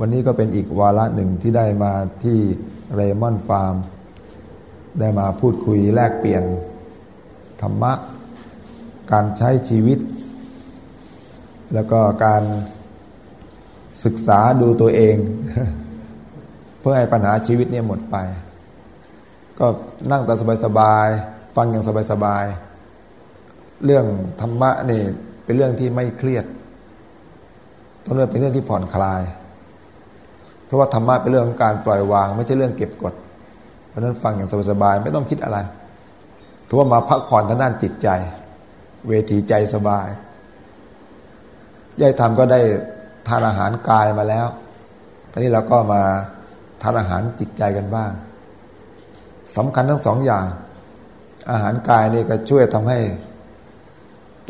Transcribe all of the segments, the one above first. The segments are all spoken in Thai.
วันนี้ก็เป็นอีกวาระหนึ่งที่ได้มาที่เรมอนฟาร์ม ได้มาพูดคุยแลกเปลี่ยน ธรรมะ การใช้ชีวิต แล้วก็การศึกษาดูตัวเอง เพื่อให้ปัญหาชีวิตเนี่ยหมดไป ก็นั่งแต่สบายๆฟังอย่างสบายๆเรื่องธรรมะนี่เป็นเรื่องที่ไม่เครียดต้องเรื่องเป็นเรื่องที่ผ่อนคลาย เพราะว่าธรรมะเป็นเรื่องของการปล่อยวาง ไม่ใช่เรื่องเก็บกด เพราะนั้นฟังอย่างสบายๆไม่ต้องคิดอะไรถือว่ามาพักผ่อนทางด้านจิตใจ เวทีใจสบายยายธรรมก็ได้ทานอาหารกายมาแล้ว ตอนนี้เราก็มาทานอาหารจิตใจกันบ้างสำคัญทั้งสองอย่าง อาหารกายนี่ก็ช่วยทำให้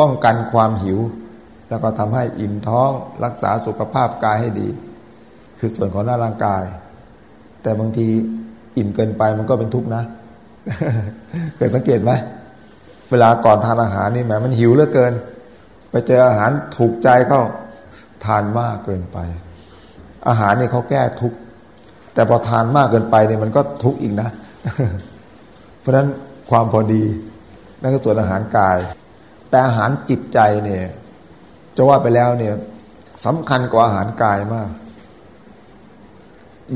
ป้องกันความหิว แล้วก็ทำให้อิ่มท้องรักษาสุขภาพกายให้ดี คือส่วนของหน้าร่างกาย แต่บางทีอิ่มเกินไปมันก็เป็นทุกข์นะ เคยสังเกตไหมเวลาก่อนทานอาหารนี่แหมมันหิวเหลือเกิน ไปเจออาหารถูกใจเข้าทานมากเกินไป อาหารนี่เขาแก้ทุกข์แต่พอทานมากเกินไปเนี่ยมันก็ทุกข์อีกนะ เพราะฉะนั้นความพอดีนั่นก็ส่วนอาหารกาย แต่อาหารจิตใจเนี่ยจะว่าไปแล้วเนี่ยสำคัญกว่าอาหารกายมาก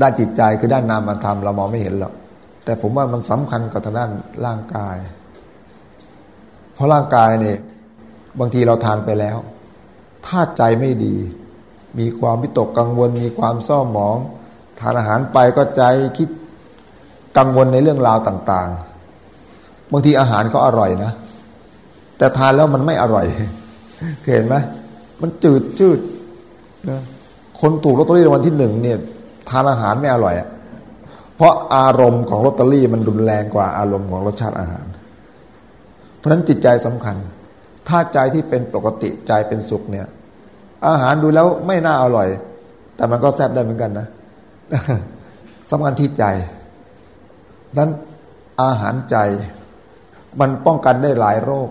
ด้านจิตใจคือด้านนามธรรมเรามองไม่เห็นหรอกแต่ผมว่ามันสำคัญกว่าทางด้านร่างกาย เพราะร่างกายเนี่ยบางทีเราทานไปแล้ว ถ้าใจไม่ดี มีความวิตกกังวล มีความเศร้าหมอง ทานอาหารไปก็ใจคิดกังวลในเรื่องราวต่าง ๆ บางทีอาหารก็อร่อยนะ แต่ทานแล้วมันไม่อร่อยเห็นไหมมันจืดจืดนะคนถูกลอตเตอรี่รางวัลที่หนึ่งเนี่ย ทานอาหารไม่อร่อยอะเพราะอารมณ์ของลอตเตอรี่มันรุนแรงกว่าอารมณ์ของรสชาติอาหาร เพราะฉะนั้นจิตใจสำคัญ ถ้าใจที่เป็นปกติใจเป็นสุขเนี่ย อาหารดูแล้วไม่น่าอร่อย แต่มันก็แซ่บได้เหมือนกันนะสำคัญที่ใจนั้นอาหารใจ มันป้องกันได้หลายโรค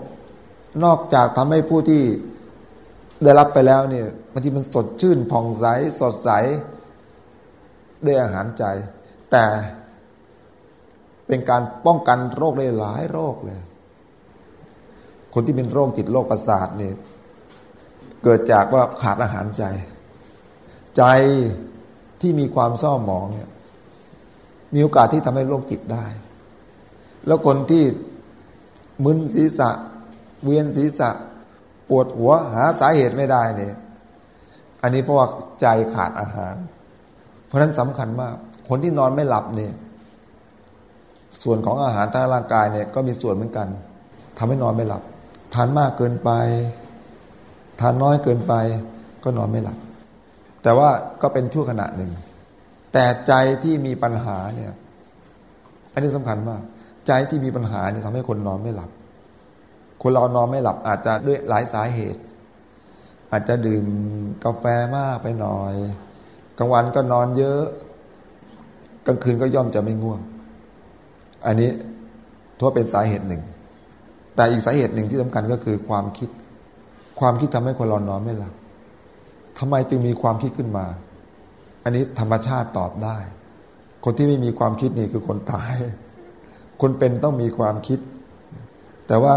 นอกจากทำให้ผู้ที่ได้รับไปแล้วเนี่ยบางทีมันสดชื่นผ่องใสสดใส ด้วยอาหารใจ แต่เป็นการป้องกันโรคได้หลายโรคเลย คนที่เป็นโรคจิตโรคประสาทเนี่ยเกิดจากว่าขาดอาหารใจ ใจที่มีความเศร้าหมองเนี่ยมีโอกาสที่ทำให้โรคจิตได้ แล้วคนที่มึนศีรษะ เวียนศีรษะ ปวดหัวหาสาเหตุไม่ได้เนี่ยอันนี้เพราะว่าใจขาดอาหาร ราะนั้นสำคัญมาก คนที่นอนไม่หลับเนี่ย ส่วนของอาหารทางร่างกายเนี่ยก็มีส่วนเหมือนกันทำให้นอนไม่หลับ ทานมากเกินไป ทานน้อยเกินไปก็นอนไม่หลับ แต่ว่าก็เป็นชั่วขณะหนึ่ง แต่ใจที่มีปัญหาเนี่ย อันนี้สำคัญมาก ใจที่มีปัญหาเนี่ยทำให้คนนอนไม่หลับ คนเรานอนไม่หลับอาจจะด้วยหลายสาเหตุ อาจจะดื่มกาแฟมากไปหน่อย กลางวันก็นอนเยอะ กลางคืนก็ย่อมจะไม่ง่วง อันนี้ทั่วเป็นสาเหตุหนึ่ง แต่อีกสาเหตุหนึ่งที่สำคัญก็คือความคิด ความคิดทำให้คนเรานอนไม่หลับทำไมจึงมีความคิดขึ้นมา อันนี้ธรรมชาติตอบได้ คนที่ไม่มีความคิดนี่คือคนตาย คนเป็นต้องมีความคิด แต่ว่า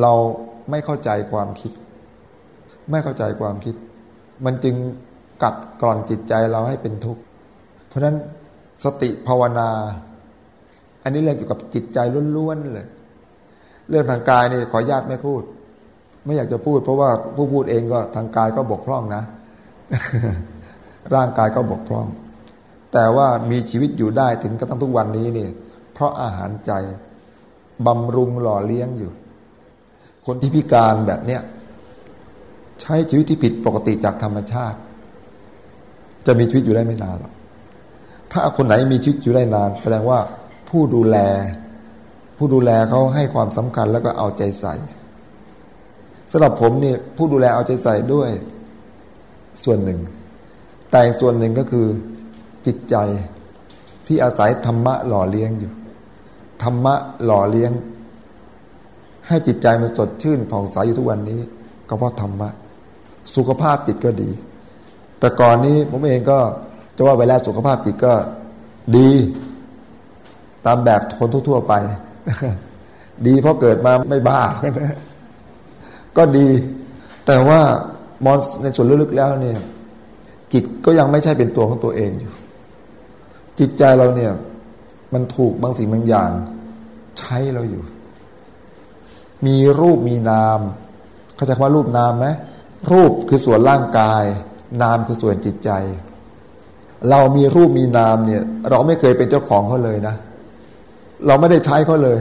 เราไม่เข้าใจความคิด ไม่เข้าใจความคิด มันจึง กัดกร่อนจิตใจเราให้เป็นทุกข์ เพราะนั้นสติภาวนา อันนี้เรื่องเกี่ยวกับจิตใจล้วนๆเลย เรื่องทางกายนี่ขอญาตไม่พูด ไม่อยากจะพูด เพราะว่าผู้พูดเองก็ทางกายก็บกพร่องนะ ร่างกายก็บกพร่อง แต่ว่ามีชีวิตอยู่ได้ถึงกระทั่งทุกวันนี้นี่เพราะอาหารใจบำรุงหล่อเลี้ยงอยู่ คนที่พิการแบบเนี้ยใช้ชีวิตที่ผิดปกติจากธรรมชาติ จะมีชีวิตอยู่ได้ไม่นานหรอกถ้าคนไหนมีชีวิตอยู่ได้นาน แสดงว่าผู้ดูแล ผู้ดูแลเขาให้ความสำคัญแล้วก็เอาใจใส่สำหรับผมนี่ผู้ดูแลเอาใจใส่ด้วย ส่วนหนึ่ง แต่ส่วนหนึ่งก็คือจิตใจที่อาศัยธรรมะหล่อเลี้ยงอยู่ ธรรมะหล่อเลี้ยง ให้จิตใจมันสดชื่นผ่องใสอยู่ทุกวันนี้ ก็เพราะธรรมะ สุขภาพจิตก็ดี แต่ก่อนนี้ผมเองก็จะว่าเวลาสุขภาพจิตก็ดี ตามแบบคนทั่ว ๆ ไป ดีเพราะเกิดมาไม่บ้า ก็ดี แต่ว่ามอนในส่วนลึกๆแล้วเนี่ย จิตก็ยังไม่ใช่เป็นตัวของตัวเองอยู่ จิตใจเราเนี่ย มันถูกบางสิ่งบางอย่าง ใช้เราอยู่ มีรูปมีนาม เข้าใจว่ารูปนามไหมรูปคือส่วนร่างกาย นามคือส่วนจิตใจ เรามีรูปมีนามเนี่ย เราไม่เคยเป็นเจ้าของเขาเลยนะ เราไม่ได้ใช้เขาเลย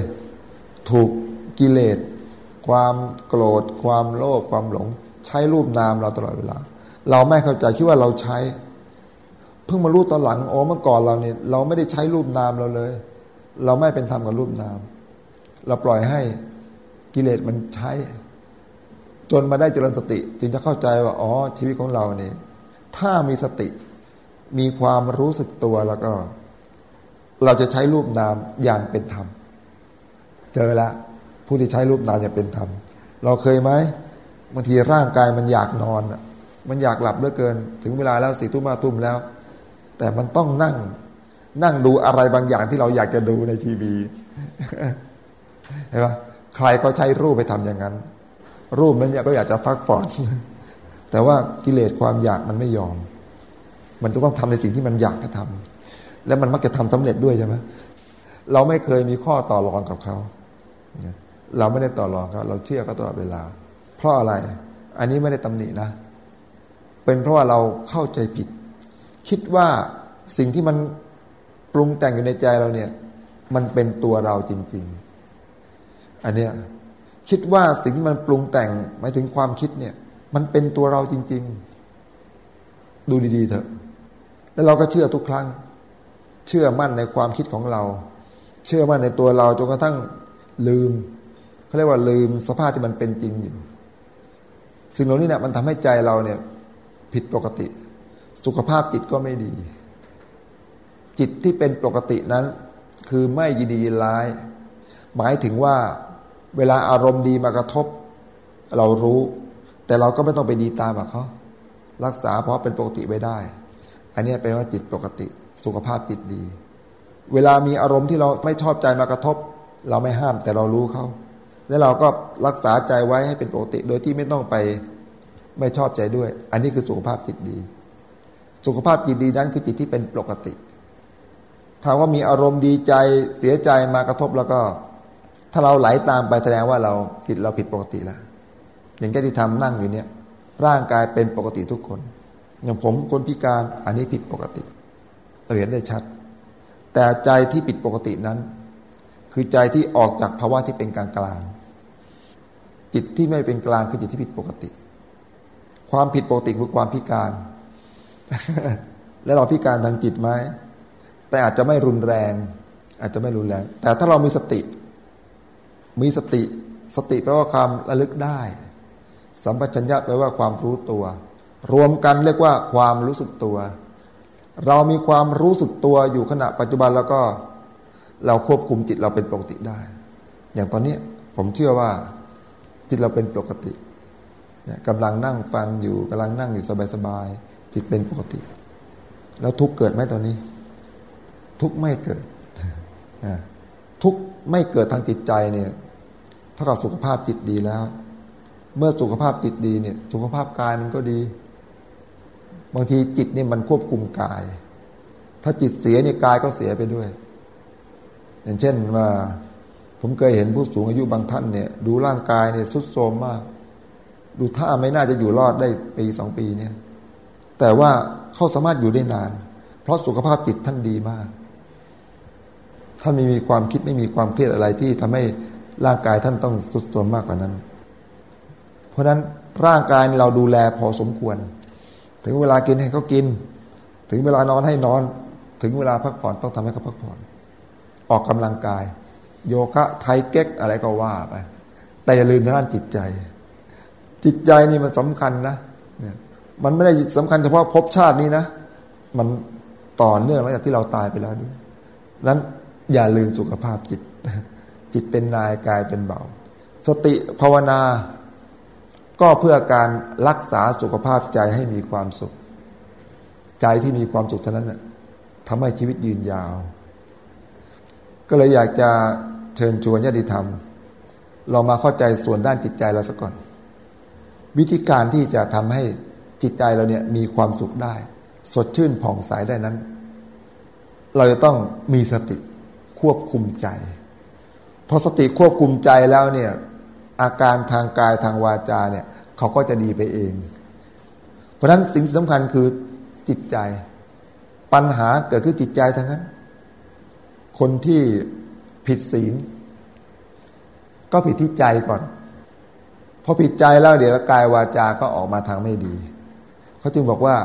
ถูกกิเลส ความโกรธ ความโลภความหลง ใช้รูปนามเราตลอดเวลา เราไม่เข้าใจคิดว่าเราใช้ เพิ่งมารู้ตอนหลังโอ้เมื่อก่อนเราเนี่ย เราไม่ได้ใช้รูปนามเราเลย เราไม่เป็นธรรมกับรูปนาม เราปล่อยให้กิเลสมันใช้ จนมาได้เจริญสติ จึงจะเข้าใจว่าอ๋อชีวิตของเราเนี่ยถ้ามีสติ มีความรู้สึกตัวแล้วก็ เราจะใช้รูปนามอย่างเป็นธรรม เจอล้วผู้ที่ใช้รูปนามอย่างเป็นธรรม เราเคยไหมบางทีร่างกายมันอยากนอนมันอยากหลับเหลือเกิน ถึงเวลาแล้วสี่ทุ่มมาทุ่มแล้ว แต่มันต้องนั่ง นั่งดูอะไรบางอย่างที่เราอยากจะดูในทีวีเห็นปะใครก็ใช้รูปไปทำอย่างนั้น รูปนั้นก็อยากจะฟักปอดแต่ว่ากิเลสความอยากมันไม่ยอม มันจะต้องทำในสิ่งที่มันอยากให้ทำแล้วมันมักจะทำสำเร็จด้วยใช่ไหมเราไม่เคยมีข้อต่อรองกับเขา เราไม่ได้ต่อรองเขาเราเชื่อเขาตลอดเวลา เพราะอะไร อันนี้ไม่ได้ตำหนินะ เป็นเพราะว่าเราเข้าใจผิด คิดว่าสิ่งที่มันปรุงแต่งอยู่ในใจเราเนี่ย มันเป็นตัวเราจริง ๆ อันเนี้ย คิดว่าสิ่งที่มันปรุงแต่งหมายถึงความคิดเนี่ย มันเป็นตัวเราจริง ๆ ดูดีๆเถอะ แล้วเราก็เชื่อทุกครั้ง เชื่อมั่นในความคิดของเรา เชื่อมั่นในตัวเราจนกระทั่งลืมเขาเรียกว่าลืมสภาพที่มันเป็นจริงอยู่ สิ่งเหล่านี้เนี่ยมันทำให้ใจเราเนี่ย ผิดปกติ สุขภาพจิตก็ไม่ดี จิตที่เป็นปกตินั้น คือไม่ยินดียินร้าย หมายถึงว่า เวลาอารมณ์ดีมากระทบ เรารู้ แต่เราก็ไม่ต้องไปดีตามเขารักษาเพราะเป็นปกติไว้ได้ อันนี้เป็นว่าจิตปกติ สุขภาพจิตดี เวลามีอารมณ์ที่เราไม่ชอบใจมากระทบ เราไม่ห้ามแต่เรารู้เขาแล้วเราก็รักษาใจไว้ให้เป็นปกติ โดยที่ไม่ต้องไปไม่ชอบใจด้วย อันนี้คือสุขภาพจิตดี สุขภาพจิตดีนั้นคือจิตที่เป็นปกติถ้าว่ามีอารมณ์ดีใจเสียใจมากระทบแล้วก็ ถ้าเราไหลาตามไปแสดงว่าเราจิตเราผิดปกติแล้ว อย่างแค่ที่ทำนั่งอยู่เนี่ย ร่างกายเป็นปกติทุกคน อย่างผมคนพิการอันนี้ผิดปกติ เราเห็นได้ชัด แต่ใจที่ผิดปกตินั้น คือใจที่ออกจากภาวะที่เป็นกลางกลางจิตที่ไม่เป็นกลางคือจิตที่ผิดปกติ ความผิดปกติคือความพิการ และเราพิการทางจิตไหมแต่อาจจะไม่รุนแรง อาจจะไม่รุนแรง แต่ถ้าเรามีสติ มีสติ สติแปลว่าความระลึกได้ สัมปชัญญะแปลว่าความรู้ตัว รวมกันเรียกว่าความรู้สึกตัว เรามีความรู้สึกตัวอยู่ขณะปัจจุบันแล้วก็ เราควบคุมจิตเราเป็นปกติได้ อย่างตอนนี้ผมเชื่อว่าจิตเราเป็นปกติกำลังนั่งฟังอยู่กำลังนั่งอยู่สบายๆจิตเป็นปกติ แล้วทุกเกิดไหมตอนนี้ ทุกไม่เกิดทุกไม่เกิดทางจิตใจเนี่ย เท่ากับสุขภาพจิตดีแล้ว เมื่อสุขภาพจิตดีเนี่ย สุขภาพกายมันก็ดี บางทีจิตเนี่ยมันควบคุมกาย ถ้าจิตเสียเนี่ยกายก็เสียไปด้วย อย่างเช่นว่าผมเคยเห็นผู้สูงอายุบางท่านเนี่ย ดูร่างกายเนี่ยสุดโทรมมาก ดูท่าไม่น่าจะอยู่รอดได้ปีสองปีเนี่ย แต่ว่าเขาสามารถอยู่ได้นาน เพราะสุขภาพจิตท่านดีมาก ท่านไม่มีความคิดไม่มีความเครียดอะไรที่ทำให้ ร่างกายท่านต้องสุดโทรมมากกว่านั้น เพราะฉะนั้นร่างกายเราดูแลพอสมควร ถึงเวลากินให้เขากิน ถึงเวลานอนให้นอน ถึงเวลาพักผ่อนต้องทำให้เขาพักผ่อน ออกกำลังกาย โยคะไทเก๊กอะไรก็ว่าไปแต่อย่าลืมทางด้านจิตใจ จิตใจนี่มันสำคัญนะเนี่ยมันไม่ได้สำคัญเฉพาะภพชาตินี้นะ มันต่อเนื่องหลังจากที่เราตายไปแล้วด้วยนั้นอย่าลืมสุขภาพจิต จิตเป็นนายกายเป็นเบาสติภาวนา ก็เพื่อการรักษาสุขภาพใจให้มีความสุข ใจที่มีความสุขเท่านั้นน่ะทำให้ชีวิตยืนยาว ก็เลยอยากจะเชิญชวนญาติธรรม เรามาเข้าใจส่วนด้านจิตใจเราสักก่อน วิธีการที่จะทำให้จิตใจเราเนี่ยมีความสุขได้ สดชื่นผ่องใสได้นั้น เราจะต้องมีสติควบคุมใจ พอสติควบคุมใจแล้วเนี่ยอาการทางกายทางวาจาเนี่ยเขาก็จะดีไปเอง เพราะฉะนั้นสิ่งสำคัญคือจิตใจ ปัญหาเกิดขึ้นจิตใจทั้งนั้น คนที่ผิดศีล ก็ผิดที่ใจก่อนพอผิดใจแล้วเดี๋ยวกายวาจาก็ออกมาทางไม่ดีเขาจึงบอกว่า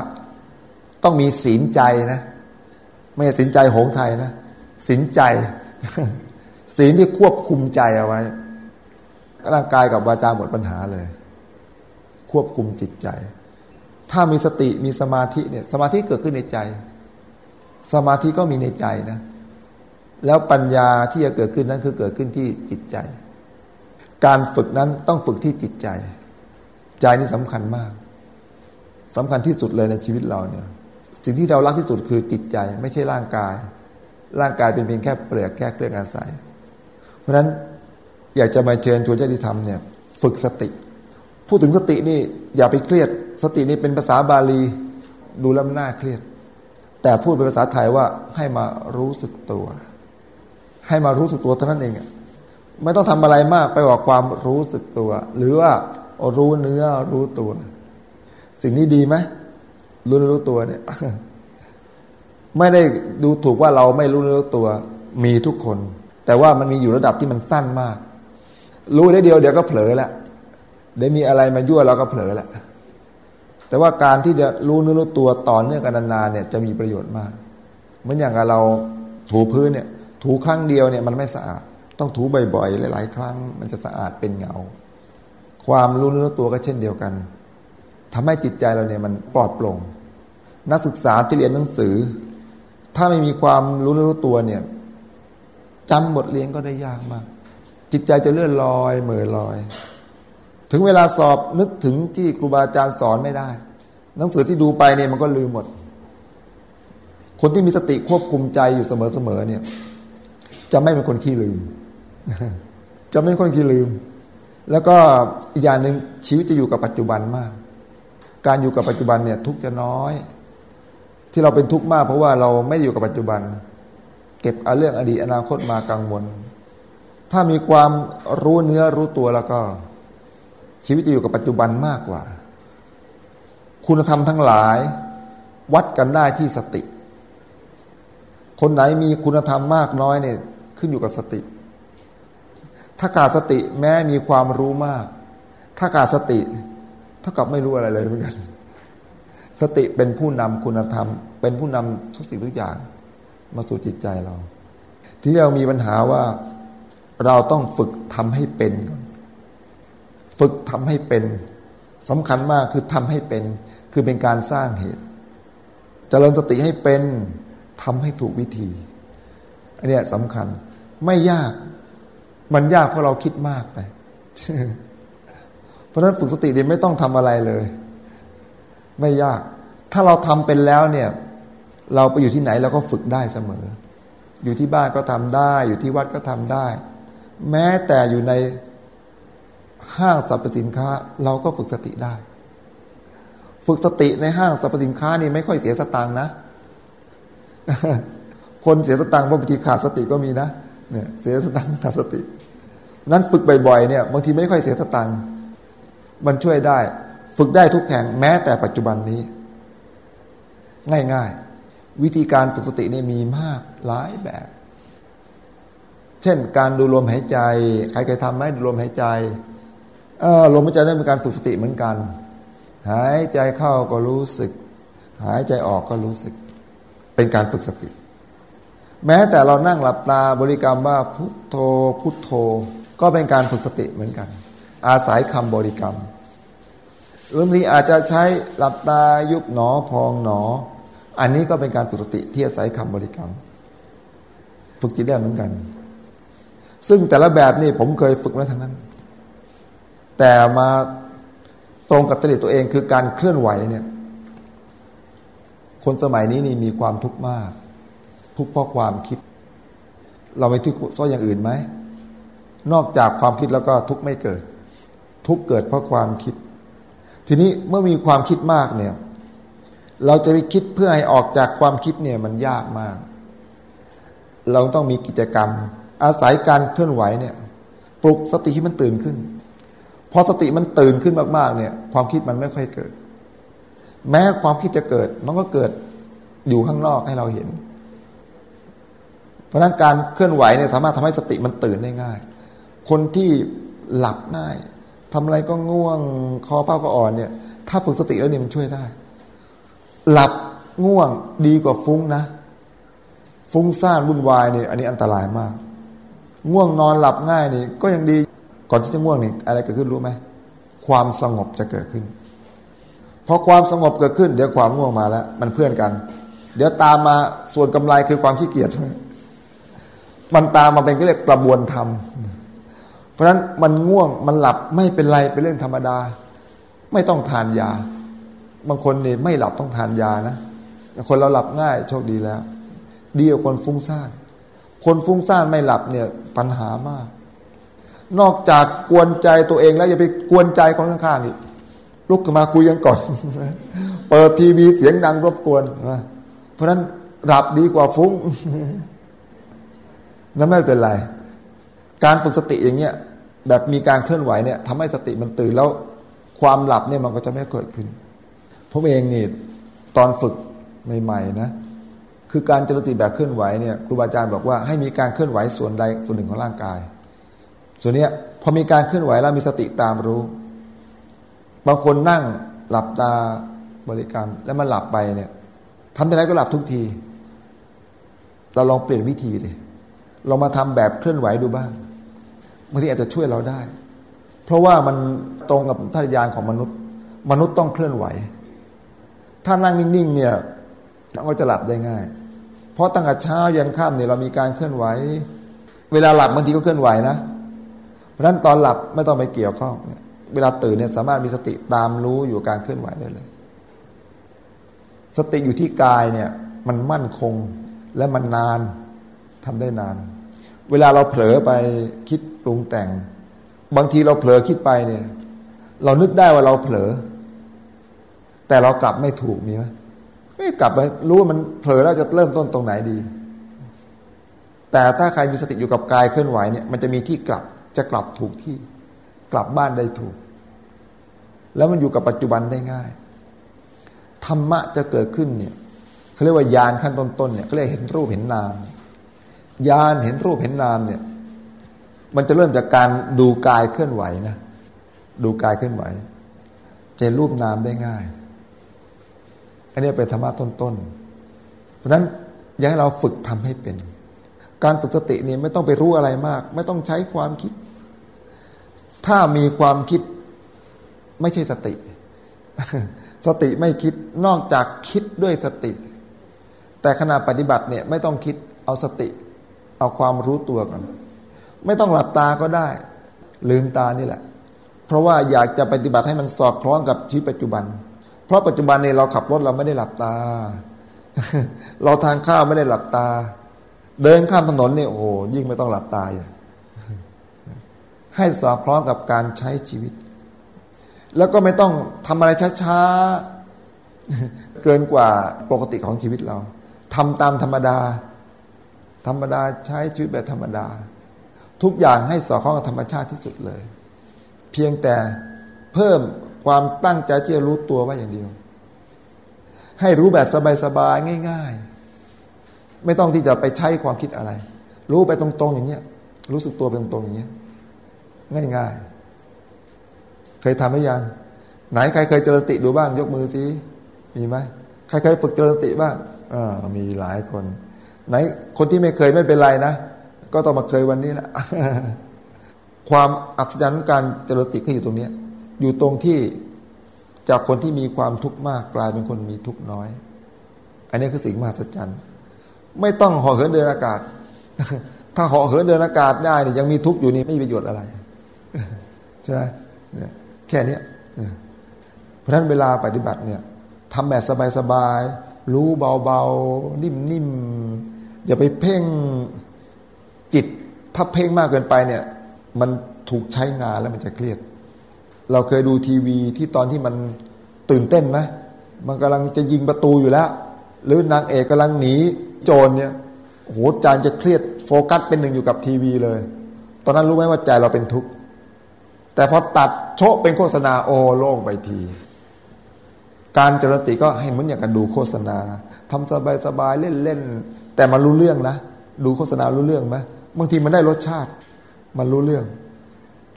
ต้องมีศีลใจนะ ไม่ใช่ศีลใจโหงไทยนะศีลใจ ศีลที่ควบคุมใจเอาไว้ ร่างกายกับวาจาหมดปัญหาเลย ควบคุมจิตใจ ถ้ามีสติมีสมาธิเนี่ย สมาธิเกิดขึ้นในใจ สมาธิก็มีในใจนะ แล้วปัญญาที่จะเกิดขึ้นนั้นคือเกิดขึ้นที่จิตใจ การฝึกนั้นต้องฝึกที่จิตใจ ใจนี่สำคัญมากสำคัญที่สุดเลยในชีวิตเราเนี่ย สิ่งที่เรารักที่สุดคือจิตใจ ไม่ใช่ร่างกายร่างกายเป็นเพียงแค่เปลือกแค่เครื่องอาศัย เพราะฉะนั้นอยากจะมาเชิญชวนญาติธรรมเนี่ยฝึกสติ พูดถึงสตินี่อย่าไปเครียด สตินี่เป็นภาษาบาลีดูแล้วน่าเครียด แต่พูดเป็นภาษาไทยว่าให้มารู้สึกตัว ให้มารู้สึกตัวเท่านั้นเองไม่ต้องทำอะไรมากไปกว่าความรู้สึกตัว หรือว่ารู้เนื้อรู้ตัว สิ่งนี้ดีไหมรู้รู้ตัวเนี่ยไม่ได้ดูถูกว่าเราไม่รู้รู้ตัว มีทุกคน แต่ว่ามันมีอยู่ระดับที่มันสั้นมาก รู้ได้เดียวเดี๋ยวก็เผลอล้วเดี๋ยวมีอะไรมายั่วเราก็เผลอล้วแต่ว่าการที่จะรู้นื้อรู้ตัวต่อเนื่องกันนานๆเนี่ยจะมีประโยชน์มาก เหมือนอย่างเราถูพื้นเนี่ย ถูครั้งเดียวเนี่ยมันไม่สะอาด ต้องถูบ่อยๆ หลายๆ ครั้ง มันจะสะอาดเป็นเงา ความรู้นื้อรู้ตัวก็เช่นเดียวกันทำให้จิตใจเราเนี่ยมันปลอดโปร่งนักศึกษาที่เรียนหนังสือ ถ้าไม่มีความรู้รู้ตัวเนี่ย จำบทเรียนก็ได้ยากมาก จิตใจจะเลื่อนลอยเหม่อลอย ถึงเวลาสอบนึกถึงที่ครูบาอาจารย์สอนไม่ได้ หนังสือที่ดูไปเนี่ยมันก็ลืมหมด คนที่มีสติควบคุมใจอยู่เสมอๆเนี่ย จะไม่เป็นคนขี้ลืม จะไม่เป็นคนขี้ลืม แล้วก็อีกอย่างหนึ่งชีวิตจะอยู่กับปัจจุบันมาก การอยู่กับปัจจุบันเนี่ย ทุกจะน้อย ที่เราเป็นทุกข์มากเพราะว่าเราไม่อยู่กับปัจจุบัน เก็บเอาเรื่องอดีตอนาคตมากังวล ถ้ามีความรู้เนื้อรู้ตัวแล้วก็ ชีวิตจะอยู่กับปัจจุบันมากกว่า คุณธรรมทั้งหลาย วัดกันได้ที่สติ คนไหนมีคุณธรรมมากน้อยเนี่ยขึ้นอยู่กับสติ ถ้าขาดสติแม้มีความรู้มาก ถ้าขาดสติ เท่ากับไม่รู้อะไรเลยเหมือนกัน สติเป็นผู้นำคุณธรรม เป็นผู้นำทุกสิ่งทุกอย่าง มาสู่จิตใจเรา ที่เรามีปัญหาว่าเราต้องฝึกทำให้เป็น ฝึกทำให้เป็นสำคัญมากคือทำให้เป็น คือเป็นการสร้างเหตุจเจริญสติให้เป็นทำให้ถูกวิธีอันนี้สำคัญไม่ยาก มันยากเพราะเราคิดมากไป เพราะฉะนั้นฝึกสติเนี่ยไม่ต้องทำอะไรเลย ไม่ยาก ถ้าเราทำเป็นแล้วเนี่ย เราไปอยู่ที่ไหนเราก็ฝึกได้เสมอ อยู่ที่บ้านก็ทำได้ อยู่ที่วัดก็ทำได้ แม้แต่อยู่ในห้างสรรพสินค้า เราก็ฝึกสติได้ ฝึกสติในห้างสรรพสินค้านี่ไม่ค่อยเสียสตังค์นะ คนเสียสตังค์บางทีขาดสติก็มีนะเนี่ยเสียสตังค์ขาดสติ นั้นฝึกบ่อยๆเนี่ยบางทีไม่ค่อยเสียสตังค์มันช่วยได้ ฝึกได้ทุกแห่งแม้แต่ปัจจุบันนี้ ง่ายๆ วิธีการฝึกสตินี่มีมากหลายแบบ เช่น การดูลมหายใจ ใครเคยทำไหมดูลมหายใจลมหายใจนั่เป็นการฝึกสติเหมือนกัน หายใจเข้าก็รู้สึก หายใจออกก็รู้สึก เป็นการฝึกสติ แม้แต่เรานั่งหลับตาบริกรรมว่าพุทโธ พุทโธ ก็เป็นการฝึกสติเหมือนกัน อาศัยคำบริกรรมบางทีอาจจะใช้หลับตายุบหนอพองหนอ อันนี้ก็เป็นการฝึกสติที่อาศัยคำบริกรรม ฝึกจิตได้เหมือนกัน ซึ่งแต่ละแบบนี่ผมเคยฝึกมาทั้งนั้น แต่มาตรงกับจริตตัวเองคือการเคลื่อนไหวเนี่ย คนสมัยนี้นี่มีความทุกข์มาก ทุกข์เพราะความคิด เราไม่ทุกข์เพราะอย่างอื่นไหมนอกจากความคิดแล้วก็ทุกข์ไม่เกิด ทุกข์เกิดเพราะความคิด ทีนี้เมื่อมีความคิดมากเนี่ย เราจะไปคิดเพื่อให้ออกจากความคิดเนี่ยมันยากมาก เราต้องมีกิจกรรม อาศัยการเคลื่อนไหวเนี่ยปลุกสติให้มันตื่นขึ้น พอสติมันตื่นขึ้นมากๆเนี่ย ความคิดมันไม่ค่อยเกิด แม้ความคิดจะเกิดมันก็เกิดอยู่ข้างนอกให้เราเห็น เพราะนั้นการเคลื่อนไหวเนี่ยสามารถทำให้สติมันตื่นได้ง่าย คนที่หลับง่ายทำอะไรก็ง่วงคอเป้าก็อ่อนเนี่ย ถ้าฝึกสติแล้วเนี่ยมันช่วยได้ หลับง่วงดีกว่าฟุ้งนะ ฟุ้งซ่านวุ่นวายนี่อันนี้อันตรายมาก ง่วงนอนหลับง่ายนี่ ก็ยังดี ก่อนที่จะง่วงนี่อะไรเกิดขึ้นรู้ไหมความสงบจะเกิดขึ้นพอความสงบเกิดขึ้น เดี๋ยวความง่วงมาแล้ว มันเพื่อนกัน เดี๋ยวตามมาส่วนกำไรคือความขี้เกียจมันตามมาเป็นก็เรียกกระบวนธรรมเพราะฉะนั้นมันง่วงมันหลับไม่เป็นไรเป็นเรื่องธรรมดา ไม่ต้องทานยา บางคนนี่ไม่หลับต้องทานยานะคนเราหลับง่ายโชคดีแล้ว ดีกว่าคนฟุ้งซ่านคนฟุ้งซ่านไม่หลับเนี่ยปัญหามาก นอกจากกวนใจตัวเองแล้วอย่าไปกวนใจคนข้างๆอีกลุกขึ้นมาคุยกันก่อน เปิดทีวีเสียงดังรบกวนเพราะฉะนั้นหลับดีกว่าฟุ้งนั่นไม่เป็นไร การฝึกสติอย่างเงี้ยแบบมีการเคลื่อนไหวเนี่ยทำให้สติมันตื่นแล้วความหลับเนี่ยมันก็จะไม่เกิดขึ้น ผมเองนี่ตอนฝึกใหม่ๆนะคือการเจริญสติแบบเคลื่อนไหวเนี่ยครูบาอาจารย์บอกว่าให้มีการเคลื่อนไหวส่วนใดส่วนหนึ่งของร่างกาย ส่วนเนี้ยพอมีการเคลื่อนไหวแล้วมีสติตามรู้ บางคนนั่งหลับตาบริกรรม แล้วมันหลับไปเนี่ยทำไปไหนก็หลับทุกที เราลองเปลี่ยนวิธีดิเรามาทำแบบเคลื่อนไหวดูบ้างบางทีอาจจะช่วยเราได้ เพราะว่ามันตรงกับท่ายานของมนุษย์ มนุษย์ต้องเคลื่อนไหว ถ้านั่งนิ่งๆเนี่ยเราก็จะหลับได้ง่าย เพราะตั้งแต่เช้ายันค่ำเนี่ยเรามีการเคลื่อนไหว เวลาหลับบางทีก็เคลื่อนไหวนะ เพราะฉะนั้นตอนหลับไม่ต้องไปเกี่ยวข้องเวลาตื่นเนี่ยสามารถมีสติตามรู้อยู่การเคลื่อนไหวได้เลย สติอยู่ที่กายเนี่ยมันมั่นคงและมันนานทำได้นาน เวลาเราเผลอไปคิดปรุงแต่ง บางทีเราเผลอคิดไปเนี่ย เรานึกได้ว่าเราเผลอ แต่เรากลับไม่ถูกมีไหมไม่กลับไปรู้ว่ามันเผลอแล้วจะเริ่มต้นตรงไหนดี แต่ถ้าใครมีสติอยู่กับกายเคลื่อนไหวเนี่ยมันจะมีที่กลับจะกลับถูกที่ กลับบ้านได้ถูก แล้วมันอยู่กับปัจจุบันได้ง่ายธรรมะจะเกิดขึ้นเนี่ยเขาเรียกว่ายานขั้นต้นๆเนี่ยเขาเรียกเห็นรูปเห็นนามญาณเห็นรูปเห็นนามเนี่ย มันจะเริ่มจากการดูกายเคลื่อนไหวนะดูกายเคลื่อนไหวจะรูปนามได้ง่าย อันนี้เป็นธรรมะต้นๆ เพราะนั้นอยากให้เราฝึกทำให้เป็น การฝึกสตินี่ไม่ต้องไปรู้อะไรมาก ไม่ต้องใช้ความคิด ถ้ามีความคิดไม่ใช่สติ สติไม่คิดนอกจากคิดด้วยสติ แต่ขณะปฏิบัติเนี่ยไม่ต้องคิดเอาสติ เอาความรู้ตัวก่อน ไม่ต้องหลับตาก็ได้ ลืมตานี่แหละ เพราะว่าอยากจะปฏิบัติให้มันสอดคล้องกับชีวิตปัจจุบัน เพราะปัจจุบันเนี่ยเราขับรถเราไม่ได้หลับตา เราทานข้าวไม่ได้หลับตา เดินข้ามถนนเนี่ยโอ้ยิ่งไม่ต้องหลับตาอย่างให้สอดคล้องกับการใช้ชีวิต แล้วก็ไม่ต้องทำอะไรช้าๆ เกินกว่าปกติของชีวิตเราทำตามธรรมดา ธรรมดาใช้ชีวิตแบบธรรมดา ทุกอย่างให้สอดคล้องกับธรรมชาติที่สุดเลย เพียงแต่เพิ่ม ความตั้งใจที่จะรู้ตัวว่าอย่างเดียว ให้รู้แบบสบายๆง่าย ๆ ไม่ต้องที่จะไปใช้ความคิดอะไร รู้ไปตรงๆอย่างเงี้ย รู้สึกตัวเป็นตรงๆอย่างเงี้ย ง่ายๆ เคยทำไหมยัง ไหนใครเคยเจริญติดูบ้าง ยกมือสิมีไหมใครเคยฝึกเจริญติบ้างอ่ามีหลายคน ไหนคนที่ไม่เคยไม่เป็นไรนะก็ต้องมาเคยวันนี้นะความอัศจรรย์การเจริญติก็อยู่ตรงเนี้ย อยู่ตรงที่จากคนที่มีความทุกข์มากกลายเป็นคนมีทุกข์น้อย อันนี้คือสิ่งมหัศจรรย์ ไม่ต้องห่อเหินเดินอากาศ ถ้าห่อเหินเดินอากาศได้เนี่ยยังมีทุกข์อยู่นี่ไม่มีประโยชน์อะไรใช่ไหมแค่นี้เพราะฉะนั้นเวลาปฏิบัติเนี่ยทำแบบสบายๆรู้เบาๆ นิ่มๆ อย่าไปเพ่งจิต ถ้าเพ่งมากเกินไปเนี่ย มันถูกใช้งานแล้วมันจะเครียด เราเคยดูทีวีที่ตอนที่มันตื่นเต้นไหมมันกำลังจะยิงประตูอยู่แล้ว หรือนางเอกกำลังหนีโจรเนี่ยโหใจจะเครียดโฟกัสเป็นหนึ่งอยู่กับทีวีเลย ตอนนั้นรู้ไหมว่าใจเราเป็นทุกข์แต่พอตัดโชะเป็นโฆษณาโอโล่งไปที การจริติก็ให้เหมือนอย่างกันดูโฆษณาทำสบายๆเล่นๆแต่มันรู้เรื่องนะ ดูโฆษณารู้เรื่องไหมบางทีมันได้รสชาติ มันรู้เรื่อง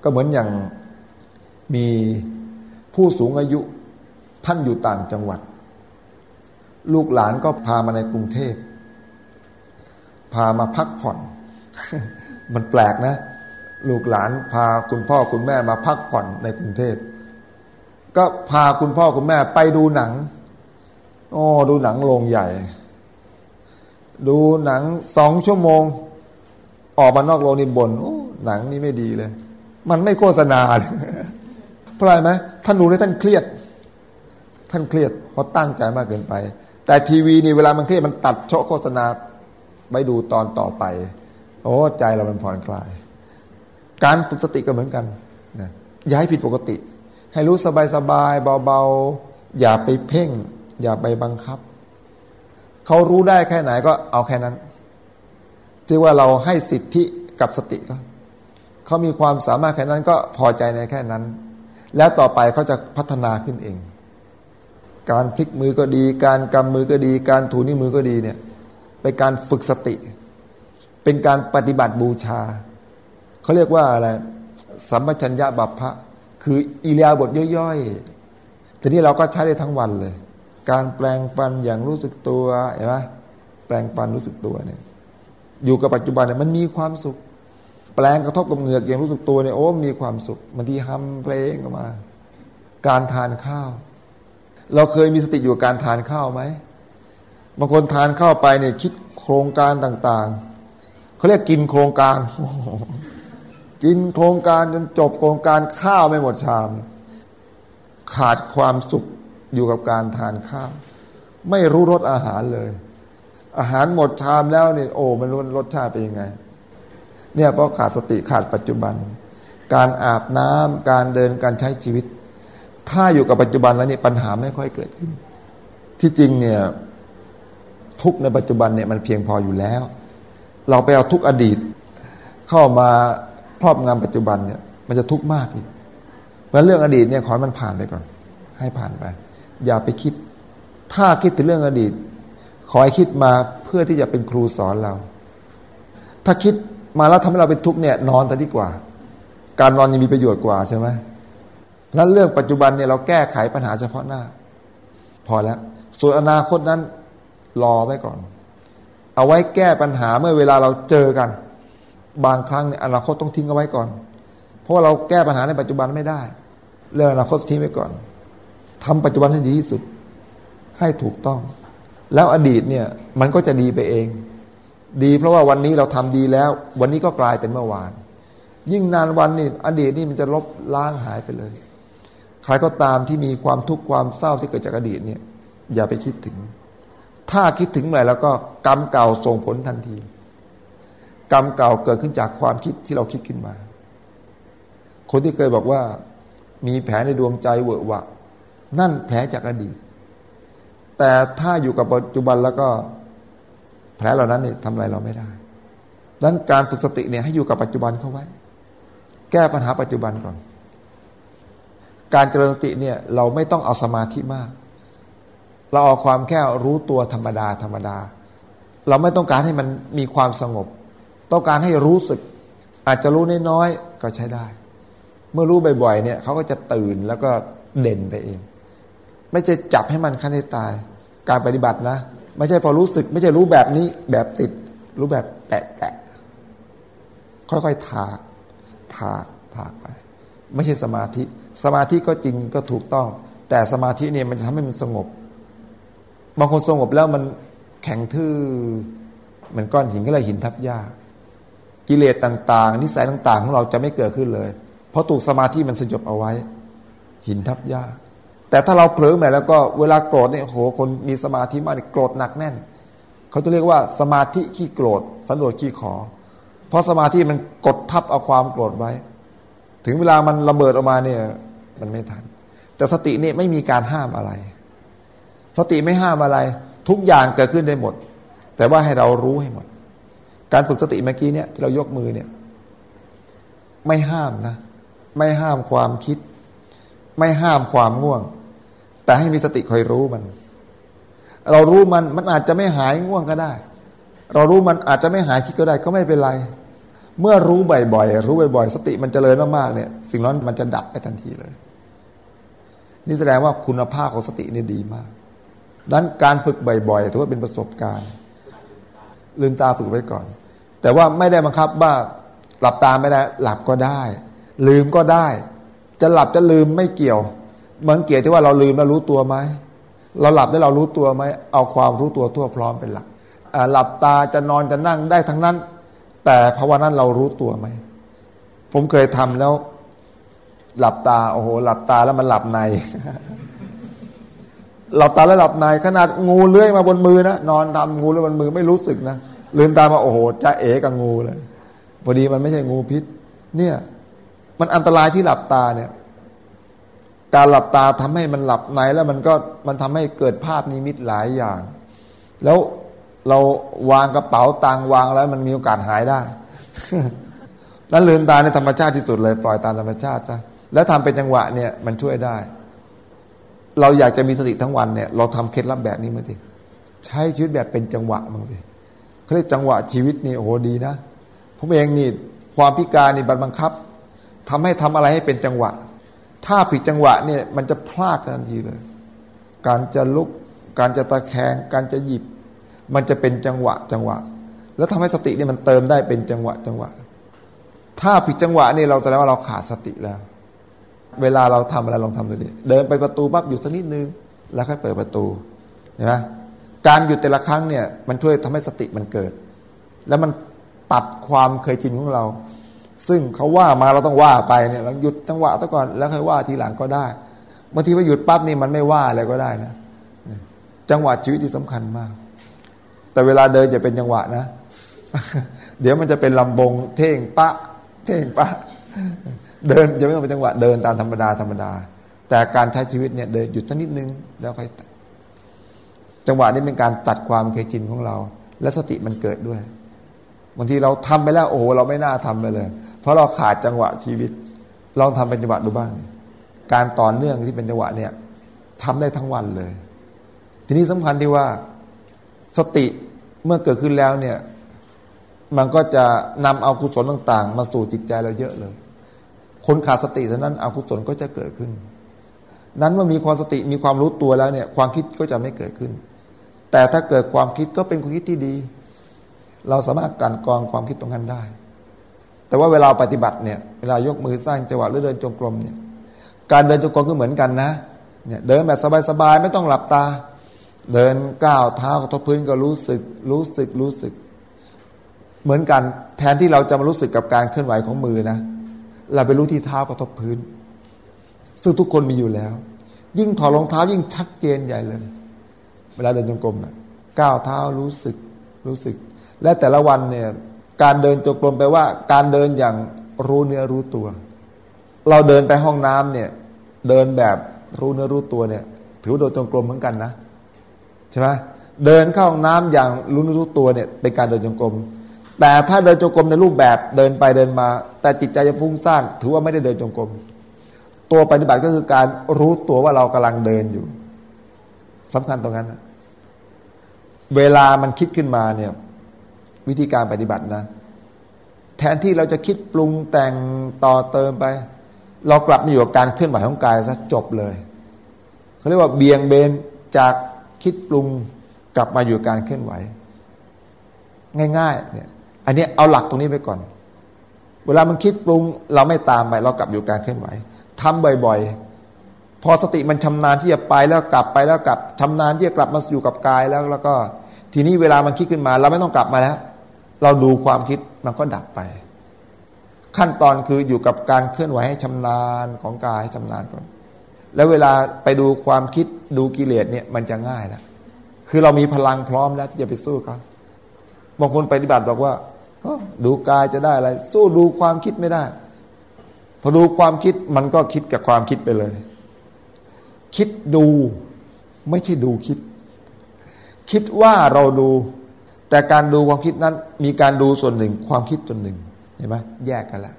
ก็เหมือนอย่าง มีผู้สูงอายุท่านอยู่ต่างจังหวัด ลูกหลานก็พามาในกรุงเทพ พามาพักผ่อน มันแปลกนะ ลูกหลานพาคุณพ่อคุณแม่มาพักผ่อนในกรุงเทพ ก็พาคุณพ่อคุณแม่ไปดูหนังโอ้ดูหนังโรงใหญ่ ดูหนังสองชั่วโมง ออกมานอกโรงนี่บนโอ้หนังนี่ไม่ดีเลย มันไม่โฆษณาเลย เพราะอะไรไหมท่านดูแล้วท่านเครียด ท่านเครียดเพราะตั้งใจมากเกินไป แต่ทีวีนี่เวลามันเครียดมันตัดโชโฆษณาไปดูตอนต่อไป โอ้ใจเรามันผ่อนคลาย การฝึกสติก็เหมือนกันนะอย่าให้ผิดปกติ ให้รู้สบายสบายเบาๆ อย่าไปเพ่ง อย่าไปบังคับ เขารู้ได้แค่ไหนก็เอาแค่นั้นที่ว่าเราให้สิทธิกับสติก็เขามีความสามารถแค่นั้นก็พอใจในแค่นั้น แล้วต่อไปเขาจะพัฒนาขึ้นเอง การพลิกมือก็ดี การกำมือก็ดี การถูนิ้วมือก็ดีเนี่ยเป็นการฝึกสติ เป็นการปฏิบัติบูชา เขาเรียกว่าอะไรสัมปชัญญะบัพพะ คืออิเลียบทย่อยๆ ทีนี้เราก็ใช้ได้ทั้งวันเลย การแปลงฟันอย่างรู้สึกตัวเห็นไหมแปลงฟันรู้สึกตัวเนี่ยอยู่กับปัจจุบันเนี่ยมันมีความสุข แปลงกระทบกับเหงือกอย่างรู้สึกตัวเนี่ยโอ้มีความสุขบางทีฮัมเพลงออกมา การทานข้าว เราเคยมีสติอยู่การทานข้าวไหมบางคนทานข้าวไปเนี่ยคิดโครงการต่าง ๆเขาเรียกกินโครงการ กินโครงการจนจบโครงการข้าวไม่หมดชาม ขาดความสุขอยู่กับการทานข้าว ไม่รู้รสอาหารเลย อาหารหมดชามแล้วเนี่ยโอ้มันรู้รสชาติเป็นยังไง เนี่ยเพราะขาดสติขาดปัจจุบัน การอาบน้ำการเดินการใช้ชีวิต ถ้าอยู่กับปัจจุบันแล้วนี่ปัญหาไม่ค่อยเกิดขึ้น ที่จริงเนี่ยทุกในปัจจุบันเนี่ยมันเพียงพออยู่แล้ว เราไปเอาทุกอดีต เข้ามาครอบงำปัจจุบันเนี่ย มันจะทุกข์มากอีกเพราะเรื่องอดีตเนี่ยขอให้มันผ่านไปก่อน ให้ผ่านไป อย่าไปคิด ถ้าคิดถึงเรื่องอดีต ขอให้คิดมาเพื่อที่จะเป็นครูสอนเรา ถ้าคิด มาแล้วทำให้เราเป็นทุกข์เนี่ยนอนแต่ดีกว่า การนอนยังมีประโยชน์กว่าใช่ไหมนั้นเรื่องปัจจุบันเนี่ยเราแก้ไขปัญหาเฉพาะหน้า พอแล้ว ส่วนอนาคตนั้นรอไว้ก่อน เอาไว้แก้ปัญหาเมื่อเวลาเราเจอกัน บางครั้งเนี่ยอนาคตต้องทิ้งเอาไว้ก่อน เพราะว่าเราแก้ปัญหาในปัจจุบันไม่ได้ เรื่องอนาคตทิ้งไว้ก่อนทำปัจจุบันให้ดีที่สุด ให้ถูกต้อง แล้วอดีตเนี่ยมันก็จะดีไปเอง ดีเพราะว่าวันนี้เราทำดีแล้ว วันนี้ก็กลายเป็นเมื่อวาน ยิ่งนานวันนี่อดีตนี่มันจะลบล้างหายไปเลย ใครก็ตามที่มีความทุกข์ความเศร้าที่เกิดจากอดีตเนี่ย อย่าไปคิดถึง ถ้าคิดถึงเมื่อไรแล้วก็กรรมเก่าส่งผลทันที กรรมเก่าเกิดขึ้นจากความคิดที่เราคิดขึ้นมา คนที่เคยบอกว่า มีแผลในดวงใจเวอะวะ นั่นแผลจากอดีต แต่ถ้าอยู่กับปัจจุบันแล้วก็ แผลเหล่านั้นเนี่ยทำอะไรเราไม่ได้ดังนั้นการฝึกสติเนี่ยให้อยู่กับปัจจุบันเข้าไว้ แก้ปัญหาปัจจุบันก่อน การเจริญสติเนี่ยเราไม่ต้องเอาสมาธิมาก เราเอาความแค่รู้ตัวธรรมดาธรรมดา เราไม่ต้องการให้มันมีความสงบ ต้องการให้รู้สึก อาจจะรู้น้อยๆก็ใช้ได้ เมื่อรู้บ่อยๆเนี่ยเขาก็จะตื่นแล้วก็เด่นไปเอง ไม่ใช่จับให้มันขั้นให้ตาย การปฏิบัตินะ ไม่ใช่พอรู้สึก ไม่ใช่รู้แบบนี้ แบบติด รู้แบบแตะแตะค่อยๆถากถากถากไป ไม่ใช่สมาธิ สมาธิก็จริงก็ถูกต้อง แต่สมาธิเนี่ยมันจะทำให้มันสงบ บางคนสงบแล้วมันแข็งทื่อเหมือนก้อนหินก็เลยหินทับหญ้ากกิเลสต่าง ๆ นิสัยต่าง ๆ ของเราจะไม่เกิดขึ้นเลย เพราะถูกสมาธิมันสยบเอาไว้ หินทับหญ้า แต่ถ้าเราเผลอแม่แล้วก็เวลาโกรธเนี่ยโหคนมีสมาธิมากเนี่ยโกรธหนักแน่น เขาจะเรียกว่าสมาธิขี้โกรธสันโดษขี้ขอ เพราะสมาธิมันกดทับเอาความโกรธไว้ ถึงเวลามันระเบิดออกมาเนี่ยมันไม่ทัน แต่สติเนี่ยไม่มีการห้ามอะไร สติไม่ห้ามอะไร ทุกอย่างเกิดขึ้นได้หมด แต่ว่าให้เรารู้ให้หมด การฝึกสติเมื่อกี้เนี่ยที่เรายกมือเนี่ย ไม่ห้ามนะ ไม่ห้ามความคิด ไม่ห้ามความง่วง แต่ให้มีสติคอยรู้มัน เรารู้มันมันอาจจะไม่หายง่วงก็ได้ เรารู้มันอาจจะไม่หายคิดก็ได้ก็ไม่เป็นไร เมื่อรู้บ่อยๆรู้บ่อยๆ สติมันจเจริญมากๆเนี่ย สิ่งนั้นมันจะดับไปทันทีเลย นี่แสดงว่าคุณภาพของสตินี่ดีมากดังนั้นการฝึกบ่อยๆถือว่าเป็นประสบการณ์ลืมตาฝึกไว้ก่อน แต่ว่าไม่ได้บังคับว่าหลับตาไม่ได้หลับก็ได้ ลืมก็ได้ จะหลับจะลืมไม่เกี่ยว มือนเกี่ยวที่ว่าเราลืมแล้วรู้ตัวไหมเราหลับได้วเรารู้ตัวไหมเอาความรู้ตัวทั่วพร้อมเป็นหลักหลับตาจะนอนจะนั่งได้ทั้งนั้น แต่ภาวะนั้นเรารู้ตัวไหมผมเคยทำแล้ว หลับตาโอ้โหหลับตาแล้วมันหลับใน หลับตาแล้วหลับใน ขนาดงูเลื้อยมาบนมือนะนอนทำงูเลื้อยบนมือไม่รู้สึกนะลืมตามาโอ้โหจะเอ๋กับงูเลยพอดีมันไม่ใช่งูพิษ เนี่ย มันอันตรายที่หลับตาเนี่ย การหลับตาทำให้มันหลับในแล้วมันก็มันทำให้เกิดภาพนิมิตหลายอย่าง แล้วเราวางกระเป๋าตังวางแล้วมันมีโอกาสหายได้นั้นลืมตาในธรรมชาติที่สุดเลย ปล่อยตามธรรมชาติซะแล้วทำเป็นจังหวะเนี่ยมันช่วยได้ เราอยากจะมีสติทั้งวันเนี่ย เราทำเคล็ดลับแบบนี้มาสิใช้ชีวิตแบบเป็นจังหวะมั้งสิเขาเรียกจังหวะชีวิตนี่โอ้โหดีนะผมเองนี่ความพิการนี่บังคับทำให้ทำอะไรให้เป็นจังหวะ ถ้าผิดจังหวะเนี่ยมันจะพลาดทันทีเลย การจะลุก การจะตะแคง การจะหยิบ มันจะเป็นจังหวะจังหวะ แล้วทำให้สติเนี่ยมันเติมได้เป็นจังหวะจังหวะ ถ้าผิดจังหวะนี่เราแสดงว่าเราขาดสติแล้ว เวลาเราทำอะไรลองทำดูดิเดินไปประตูปั๊บหยุดสักนิดนึง แล้วค่อยเปิดประตูเห็นไหมการหยุดแต่ละครั้งเนี่ยมันช่วยทำให้สติมันเกิด แล้วมันตัดความเคยชินของเรา ซึ่งเขาว่ามาเราต้องว่าไปเนี่ยเราหยุดจังหวะซะก่อนแล้วค่อยว่าทีหลังก็ได้บางทีว่าหยุดปั๊บนี่มันไม่ว่าอะไรก็ได้นะจังหวะชีวิตที่สำคัญมาก แต่เวลาเดินจะเป็นจังหวะนะ เดี๋ยวมันจะเป็นลำบง เท่งปะ เท่งปะ เดินจะไม่ต้องเป็นจังหวะเดินตามธรรมดาธรรมดา แต่การใช้ชีวิตเนี่ยเดินหยุดสักนิดนึงแล้วค่อยจังหวะนี้เป็นการตัดความเคยชินของเรา และสติมันเกิดด้วยบางทีเราทำไปแล้วโอ้โหเราไม่น่าทำไปเลยเพ ราะเราขาดจังหวะชีวิต ลองทำเป็นจังหวะดูบ้าง การต่อเนื่องที่เป็นจังหวะเนี่ยทำได้ทั้งวันเลย ทีนี้สำคัญที่ว่าสติเมื่อเกิดขึ้นแล้วเนี่ย มันก็จะนำเอากุศลต่าง ๆ มาสู่จิตใจเราเยอะเลย คนขาดสติเท่านั้นอกุศลก็จะเกิดขึ้น นั้นเมื่อมีความสติมีความรู้ตัวแล้วเนี่ย ความคิดก็จะไม่เกิดขึ้น แต่ถ้าเกิดความคิดก็เป็นความคิดที่ดี เราสามารถกันกองความคิดตรงนั้นได้ แต่ว่าเวลาปฏิบัติเนี่ยเวลายกมือสร้างจังหวะหรือเดินจงกรมเนี่ยการเดินจงกรมก็เหมือนกันนะเนี่ยเดินแบบสบายๆไม่ต้องหลับตา เดินก้าวเท้ากระทบพื้นก็รู้สึก รู้สึกรู้สึก เหมือนกันแทนที่เราจะมารู้สึกกับการเคลื่อนไหวของมือนะ เราไปรู้ที่เท้ากระทบพื้น ซึ่งทุกคนมีอยู่แล้ว ยิ่งถอดรองเท้ายิ่งชัดเจนใหญ่เลย เวลาเดินจงกรมนะก้าวเท้ารู้สึกรู้สึก และแต่ละวันเนี่ย การเดินจงกรมแปลว่า การเดินอย่างรู้เนื้อรู้ตัว เราเดินไปห้องน้ำเนี่ยเดินแบบรู้เนื้อรู้ตัวเนี่ย ถือว่าเดินจงกรมเหมือนกันนะใช่ไหมเดินเข้าห้องน้ำอย่างรู้เนื้อรู้ตัวเนี่ยเป็นการเดินจงกรม แต่ถ้าเดินจงกรมในรูปแบบเดินไปเดินมา แต่จิตใจจะฟุ้งซ่านถือว่าไม่ได้เดินจงกรม ตัวปฏิบัติก็คือการรู้ตัวว่าเรากำลังเดินอยู่สำคัญตรงนั้น เวลามันคิดขึ้นมาเนี่ย วิธีการปฏิบัตินะ แทนที่เราจะคิดปรุงแต่งต่อเติมไป เรากลับมาอยู่กับการเคลื่อนไหวของกายซะจบเลยเขาเรียกว่าเบี่ยงเบนจากคิดปรุงกลับมาอยู่การเคลื่อนไหว ง่ายๆเนี่ยอันนี้เอาหลักตรงนี้ไปก่อน เวลามันคิดปรุง เราไม่ตามไปเรากลับอยู่การเคลื่อนไหวทำบ่อยๆ พอสติมันชำนาญที่จะไปแล้วกลับไปแล้วกลับชำนาญที่จะกลับมาอยู่กับกายแล้ว แล้วก็ ทีนี้เวลามันคิดขึ้นมา เราไม่ต้องกลับมาแล้ว เราดูความคิดมันก็ดับไป ขั้นตอนคืออยู่กับการเคลื่อนไหวให้ชำนาญของกายให้ชำนาญก่อน แล้วเวลาไปดูความคิดดูกิเลสเนี่ยมันจะง่ายนะคือเรามีพลังพร้อมแล้วที่จะไปสู้เขาบางคนปฏิบัติบอกว่าดูกายจะได้อะไร สู้ดูความคิดไม่ได้ พอดูความคิดมันก็คิดกับความคิดไปเลย คิดดูไม่ใช่ดูคิด คิดว่าเราดู แต่การดูความคิดนั้น มีการดูส่วนหนึ่งความคิดส่วนหนึ่งเห็นไหมแยกกันแล้ว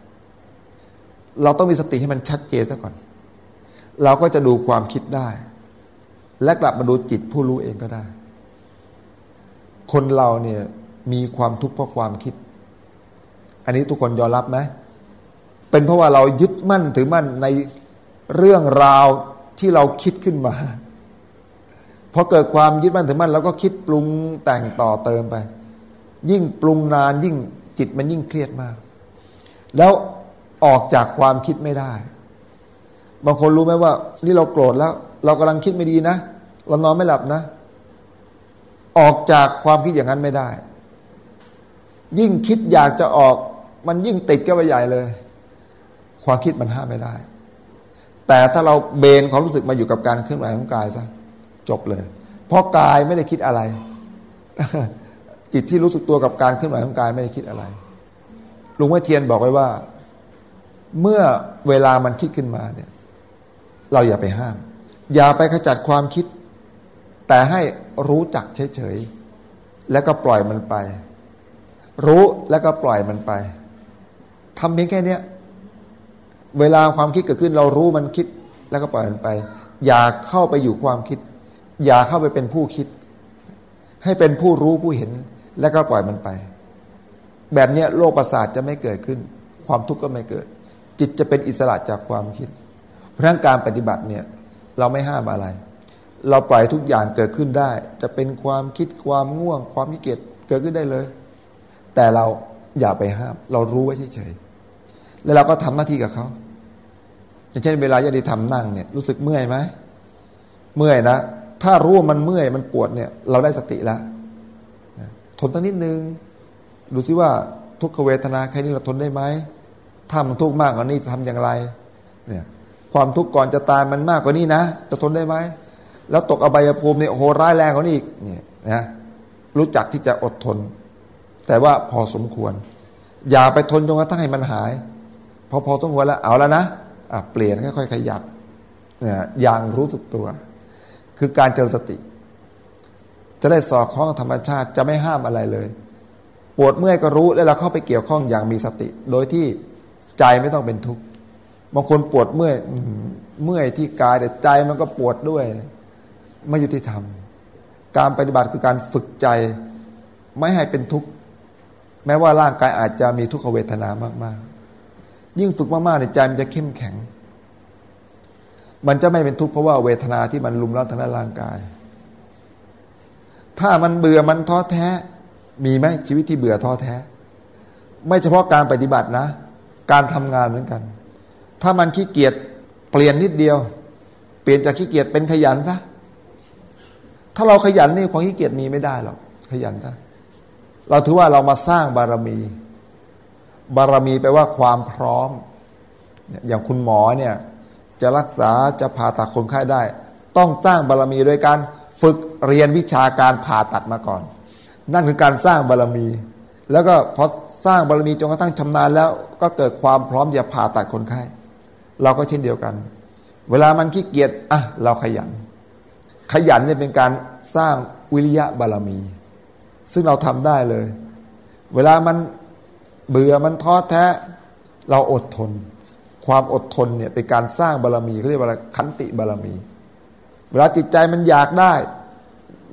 เราต้องมีสติให้มันชัดเจนซะก่อน เราก็จะดูความคิดได้ และกลับมาดูจิตผู้รู้เองก็ได้ คนเราเนี่ยมีความทุกข์เพราะความคิด อันนี้ทุกคนยอมรับไหมเป็นเพราะว่าเรายึดมั่นถือมั่นในเรื่องราวที่เราคิดขึ้นมา พอเกิดความยึดมั่นถือมั่นเราก็คิดปรุงแต่งต่อเติมไป ยิ่งปรุงนานยิ่งจิตมันยิ่งเครียดมาก แล้วออกจากความคิดไม่ได้ บางคนรู้ไหมว่า นี่เราโกรธแล้ว เรากำลังคิดไม่ดีนะ เรานอนไม่หลับนะ ออกจากความคิดอย่างนั้นไม่ได้ ยิ่งคิดอยากจะออก มันยิ่งติดก็ไปใหญ่เลย ความคิดมันห้ามไม่ได้ แต่ถ้าเราเบนความรู้สึกมาอยู่กับการเคลื่อนไหวของกายซะ จบเลย เพราะกายไม่ได้คิดอะไร จิตที่รู้สึกตัวกับการเคลื่อนไหวของกายไม่ได้คิดอะไรลุงแม่เทียนบอกไว้ว่า เมื่อเวลามันคิดขึ้นมาเนี่ย เราอย่าไปห้าม อย่าไปขจัดความคิด แต่ให้รู้จักเฉยๆแล้วก็ปล่อยมันไป รู้แล้วก็ปล่อยมันไปทำเพียงแค่นี้เวลาความคิดเกิดขึ้น เรารู้มันคิดแล้วก็ปล่อยมันไป อย่าเข้าไปอยู่ความคิด อย่าเข้าไปเป็นผู้คิด ให้เป็นผู้รู้ผู้เห็น แล้วก็ปล่อยมันไป แบบนี้โลกประสาทจะไม่เกิดขึ้น ความทุกข์ก็ไม่เกิด จิตจะเป็นอิสระจากความคิด เพราะนั้นการปฏิบัติเนี่ย เราไม่ห้ามอะไร เราปล่อยทุกอย่างเกิดขึ้นได้ จะเป็นความคิดความง่วง ความขี้เกียจเกิดขึ้นได้เลย แต่เราอย่าไปห้าม เรารู้ไว้เฉยๆแล้วเราก็ทำหน้าที่กับเขาอย่างเช่นเวลาญาติธรรมนั่งเนี่ยรู้สึกเมื่อยไหมเมื่อยนะ ถ้ารู้ว่ามันเมื่อยมันปวดเนี่ย เราได้สติแล้วทนตั้งนิดนึง ดูซิว่าทุกขเวทนาแค่นี้เราทนได้ไหมถ้ามันทุกข์มากกว่านี้จะทำอย่างไร เนี่ย ความทุกข์ก่อนจะตายมันมากกว่านี้นะจะทนได้ไหมแล้วตกอบายภูมิเนี่ยโหร้ายแรงกว่านี้อีกเนี่ยนะรู้จักที่จะอดทน แต่ว่าพอสมควร อย่าไปทนจนกระทั่งให้มันหาย พอพอสมควรแล้วเอาแล้วนะอะเปลี่ยนค่อยๆขยับเนี่ยอย่างรู้สึกตัว คือการเจริญสติ จะได้สอดคล้องธรรมชาติจะไม่ห้ามอะไรเลย ปวดเมื่อยก็รู้แล้วเราเข้าไปเกี่ยวข้องอย่างมีสติ โดยที่ใจไม่ต้องเป็นทุกข์บางคนปวดเมื่อยเมื่อยที่กายแต่ใจมันก็ปวดด้วย ไม่ยุติธรรม การปฏิบัติคือการฝึกใจ ไม่ให้เป็นทุกข์แม้ว่าร่างกายอาจจะมีทุกขเวทนามากๆ ยิ่งฝึกมากๆในใจมันจะเข้มแข็ง มันจะไม่เป็นทุกข์เพราะว่าเวทนาที่มันลุมเล้าทางด้านร่างกาย ถ้ามันเบื่อมันท้อแท้ มีไหมชีวิตที่เบื่อท้อแท้ ไม่เฉพาะการปฏิบัตินะ การทำงานเหมือนกัน ถ้ามันขี้เกียจเปลี่ยนนิดเดียว เปลี่ยนจากขี้เกียจเป็นขยันซะถ้าเราขยันนี่ความขี้เกียจมีไม่ได้หรอกขยันซะเราถือว่าเรามาสร้างบารมี บารมีแปลว่าความพร้อม อย่างคุณหมอเนี่ย จะรักษาจะผ่าตัดคนไข้ได้ ต้องสร้างบารรมีโดยการฝึกเรียนวิชาการผ่าตัดมาก่อน นั่นคือการสร้างบารรมี แล้วก็พอสร้างบารรมีจนกระทั่งชำนาญแล้วก็เกิดความพร้อมจะผ่าตัดคนไข้ เราก็เช่นเดียวกัน เวลามันขี้เกียจอะเราขยัน ขยันเนี่ยเป็นการสร้างวิริยะบารรมี ซึ่งเราทำได้เลย เวลามันเบื่อมันท้อแท้ เราอดทน ความอดทนเนี่ยเป็นการสร้างบารรมีเขาเรียกว่าขันติบารรมี เวลาจิตใจมันอยากได้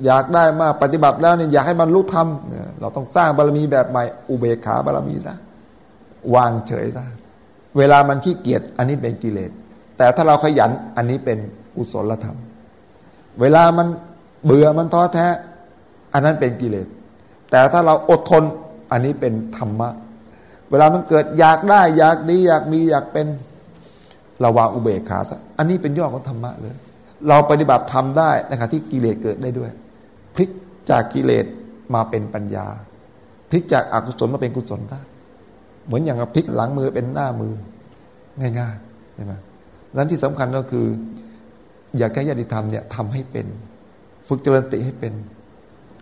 อยากได้มากปฏิบัติแล้วเนี่ยอยากให้มันรู้ทำเราต้องสร้างบารรมีแบบใหม่ อุเบกขาบารรมีซะวางเฉยซะเวลามันขี้เกียจอันนี้เป็นกิเลส แต่ถ้าเราขยันอันนี้เป็นกุศลธรรม เวลามันเบื่อมันท้อแท้ อันนั้นเป็นกิเลส แต่ถ้าเราอดทนอันนี้เป็นธรรมะ เวลามันเกิดอยากได้ อยากดีอยากมีอยากเป็นเราวางอุเบกขาซะอันนี้เป็นย่อของธรรมะเลย เราปฏิบัติทำได้นะครับที่กิเลสเกิดได้ด้วย พลิกจากกิเลสมาเป็นปัญญา พลิกจากอากุศลมาเป็นกุศลได้ เหมือนอย่างพลิกหลังมือเป็นหน้ามือ ง่ายๆใช่ไหมนั้นที่สำคัญก็คือ อยากให้ญาติธรรมเนี่ยทำให้เป็น ฝึกเจริญติให้เป็น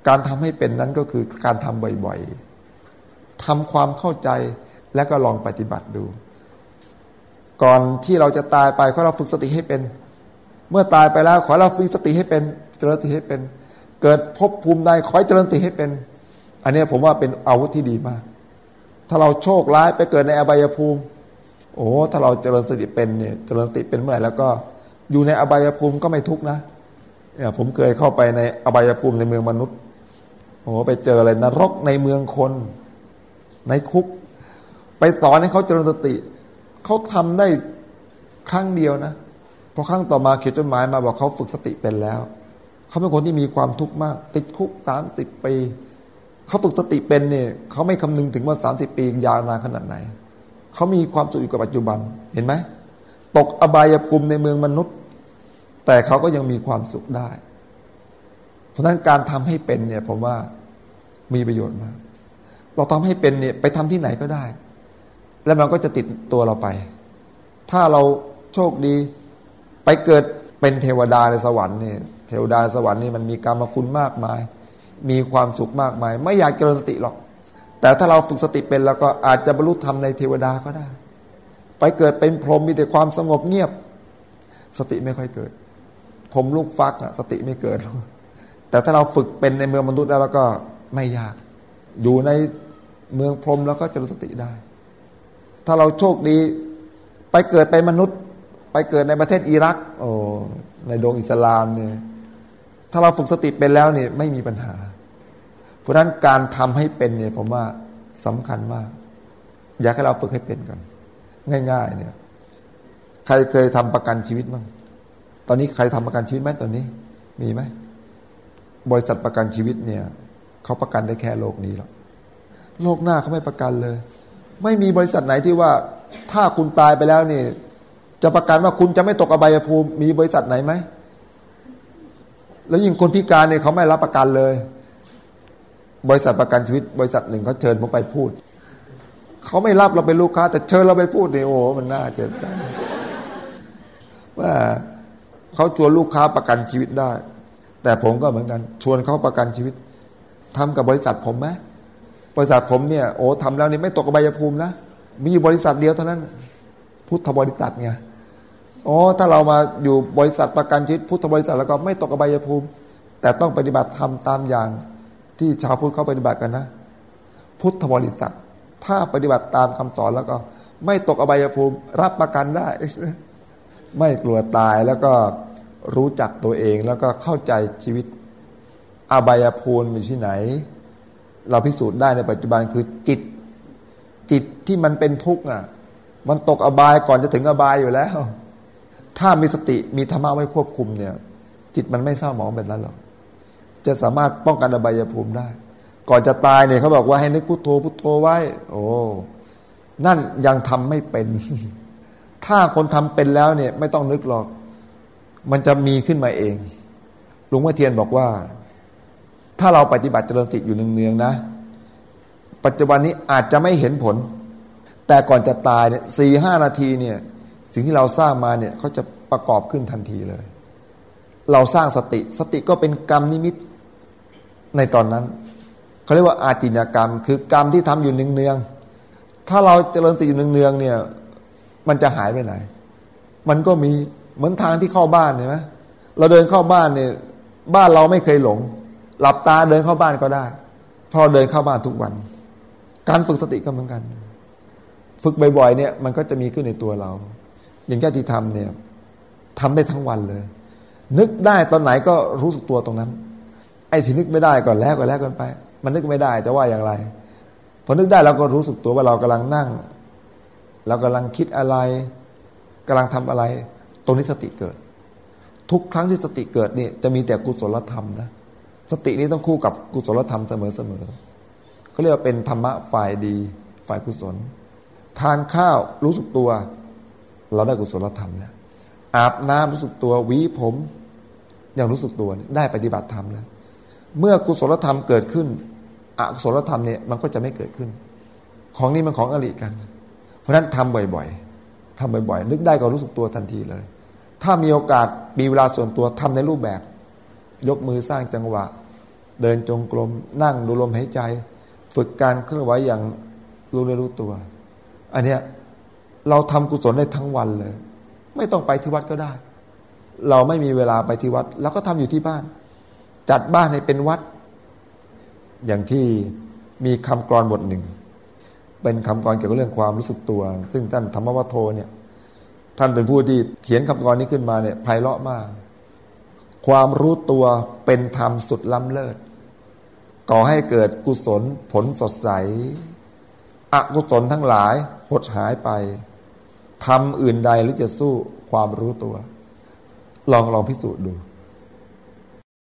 การทำให้เป็นนั้นก็คือการทำบ่อยๆ ทำความเข้าใจแล้วก็ลองปฏิบัติดู ก่อนที่เราจะตายไปขอเราฝึกสติให้เป็น เมื่อตายไปแล้วขอเราฝึกสติให้เป็นเจริญสติให้เป็น เกิดพบภูมิใดขอให้เจริญสติให้เป็น อันนี้ผมว่าเป็นอาวุธที่ดีมาก ถ้าเราโชคร้ายไปเกิดในอบายภูมิ โอ้ถ้าเราเจริญสติเป็นเนี่ยเจริญสติเป็นเมื่อไหร่แล้วก็อยู่ในอบายภูมิก็ไม่ทุกนะเนี่ยผมเคยเข้าไปในอบายภูมิในเมืองมนุษย์โอ้ไปเจออะไรนรกในเมืองคน ในคุก ไปสอนให้เขาเจริญสติเขาทำได้ครั้งเดียวนะพอครั้งต่อมาเขียนจดหมายมาบอกเขาฝึกสติเป็นแล้วเขาเป็นคนที่มีความทุกข์มาก ติดคุกสามสิบปีเขาฝึกสติเป็นเนี่ยเขาไม่คำนึงถึงว่าสามสิบปียาวนานขนาดไหนเขามีความสุขอยู่กับปัจจุบันเห็นไหมตกอบายภูมิในเมืองมนุษย์ แต่เขาก็ยังมีความสุขได้ เพราะนั้นการทำให้เป็นเนี่ยผมว่ามีประโยชน์มาก เราทำให้เป็นเนี่ยไปทำที่ไหนก็ได้ แล้วมันก็จะติดตัวเราไป ถ้าเราโชคดี ไปเกิดเป็นเทวดาในสวรรค์เนี่ยเทวดาในสวรรค์นี่มันมีกรรมคุณมากมาย มีความสุขมากมาย ไม่อยากเจริญสติหรอก แต่ถ้าเราฝึกสติเป็นแล้วก็อาจจะบรรลุธรรมในเทวดาก็ได้ ไปเกิดเป็นพรหมมีแต่ความสงบเงียบ สติไม่ค่อยเกิดผมลูกฟักอะสติไม่เกิด แต่ถ้าเราฝึกเป็นในเมืองมนุษย์แล้วเราก็ไม่ยาก อยู่ใน เมืองพรมแล้วก็จะรู้สติได้ ถ้าเราโชคดีไปเกิดเป็นมนุษย์ ไปเกิดในประเทศอิรัก โอ้ในดวงอิสลามเนี่ยถ้าเราฝึกสติเป็นแล้วเนี่ยไม่มีปัญหา เพราะฉะนั้นการทำให้เป็นเนี่ยผมว่าสำคัญมาก อยากให้เราฝึกให้เป็นกัน ง่าย ๆ เนี่ย ใครเคยทำประกันชีวิตบ้างตอนนี้ใครทำประกันชีวิตไหมตอนนี้ มีไหมบริษัทประกันชีวิตเนี่ยเขาประกันได้แค่โลกนี้หรอก โลกหน้าเขาไม่ประกันเลย ไม่มีบริษัทไหนที่ว่า ถ้าคุณตายไปแล้วนี่ จะประกันว่าคุณจะไม่ตกอบายภูมิมีบริษัทไหนไหมแล้วยิ่งคนพิการเนี่ยเขาไม่รับประกันเลย บริษัทประกันชีวิต บริษัทหนึ่งเขาเชิญผมไปพูดเขาไม่รับเราเป็นลูกค้า แต่เชิญเราไปพูดเนี่ยโอ้มันน่าเจ็บใจว่าเขาชวนลูกค้าประกันชีวิตได้ แต่ผมก็เหมือนกัน ชวนเขาประกันชีวิตทำกับบริษัทผมไหม บริษัทผมเนี่ยโอ้ทำแล้วนี่ไม่ตกอบายภูมินะมีบริษัทเดียวเท่านั้น พุทธบริษัทไงอ๋อถ้าเรามาอยู่บริษัทประกันชีวิตพุทธบริษัทแล้วก็ไม่ตกอบายภูมิ แต่ต้องปฏิบัติทำตามอย่างที่ชาวพุทธเขาปฏิบัติกันนะ พุทธบริษัท ถ้าปฏิบัติตามคำสอนแล้วก็ ไม่ตกอบายภูมิ รับประกันได้ ไม่กลัวตายแล้วก็รู้จักตัวเองแล้วก็เข้าใจชีวิตอบายภูมิอยู่ที่ไหน เราพิสูจน์ได้ในปัจจุบันคือจิต จิตที่มันเป็นทุกข์อะ มันตกอบายก่อนจะถึงอบายอยู่แล้ว ถ้ามีสติมีธรรมะไว้ควบคุมเนี่ย จิตมันไม่เศร้าหมองแบบนั้นหรอกจะสามารถป้องกันอบายภูมิได้ ก่อนจะตายเนี่ยเขาบอกว่าให้นึกพุโทโธพุโทโธไว้ โอ้นั่นยังทำไม่เป็น ถ้าคนทำเป็นแล้วเนี่ย ไม่ต้องนึกหรอก มันจะมีขึ้นมาเอง หลวงพ่อเทียนบอกว่า ถ้าเราปฏิบัติเจริญสติอยู่เนืองๆนะ ปัจจุบันนี้อาจจะไม่เห็นผล แต่ก่อนจะตายเนี่ยสี่ห้านาทีเนี่ยสิ่งที่เราสร้างมาเนี่ยเขาจะประกอบขึ้นทันทีเลย เราสร้างสติสติก็เป็นกรรมนิมิตในตอนนั้นเขาเรียกว่าอาจินกรรม คือกรรมที่ทำอยู่เนืองๆถ้าเราเจริญสติอยู่เนืองๆเนี่ยมันจะหายไปไหน มันก็มีเหมือนทางที่เข้าบ้านเห็นไหมเราเดินเข้าบ้านเนี่ยบ้านเราไม่เคยหลง หลับตาเดินเข้าบ้านก็ได้พราะเดินเข้าบ้านทุกวัน การฝึกสติก็เหมือนกัน ฝึกบ่อยๆเนี่ย มันก็จะมีขึ้นในตัวเรา อย่างแค่ที่ทำเนี่ยทำได้ทั้งวันเลย นึกได้ตอนไหนก็รู้สึกตัวตรงนั้น ไอ้ที่นึกไม่ได้ก่อนแล้วก็แล้วกันไป มันนึกไม่ได้จะว่าอย่างไรพอนึกได้เราก็รู้สึกตัวว่าเรากำลังนั่งเรากำลังคิดอะไรกำลังทำอะไร ตรงนี้สติเกิด ทุกครั้งที่สติเกิดเนี่ยจะมีแต่กุศลธรรมนะ สตินี้ต้องคู่กับกุศลธรรมเสมอๆเขาเรียกว่าเป็นธรรมะฝ่ายดีฝ่ายกุศล ทานข้าวรู้สึกตัว เราได้กุศลธรรมแล้วอาบน้ำรู้สึกตัวหวีผมอย่างรู้สึกตัวได้ปฏิบัติธรรมแล้ว เมื่อกุศลธรรมเกิดขึ้นอกุศลธรรมเนี่ยมันก็จะไม่เกิดขึ้น ของนี้มันของอริกัน เพราะฉะนั้นทำบ่อยๆทำบ่อยๆ นึกได้ก็รู้สึกตัวทันทีเลย ถ้ามีโอกาสมีเวลาส่วนตัวทำในรูปแบบ ยกมือสร้างจังหวะ เดินจงกรมนั่งดูลมหายใจ ฝึกการเคลื่อนไหวอย่างรู้เนื้อรู้ตัว อันเนี้ยเราทำกุศลได้ทั้งวันเลย ไม่ต้องไปที่วัดก็ได้ เราไม่มีเวลาไปที่วัดเราก็ทำอยู่ที่บ้าน จัดบ้านให้เป็นวัด อย่างที่มีคำกรอนบทหนึ่ง เป็นคำกรเกี่ยวกับเรื่องความรู้สึกตัว ซึ่งท่านธรรมวัฒโทเนี่ยท่านเป็นผู้ที่เขียนคำกรนี้ขึ้นมาเนี่ยไพเราะมาก ความรู้ตัวเป็นธรรมสุดล้ำเลิศก่อให้เกิดกุศลผลสดใส อกุศลทั้งหลายหดหายไปทำอื่นใดหรือจะสู้ความรู้ตัว ลองลองพิสูจน์ดู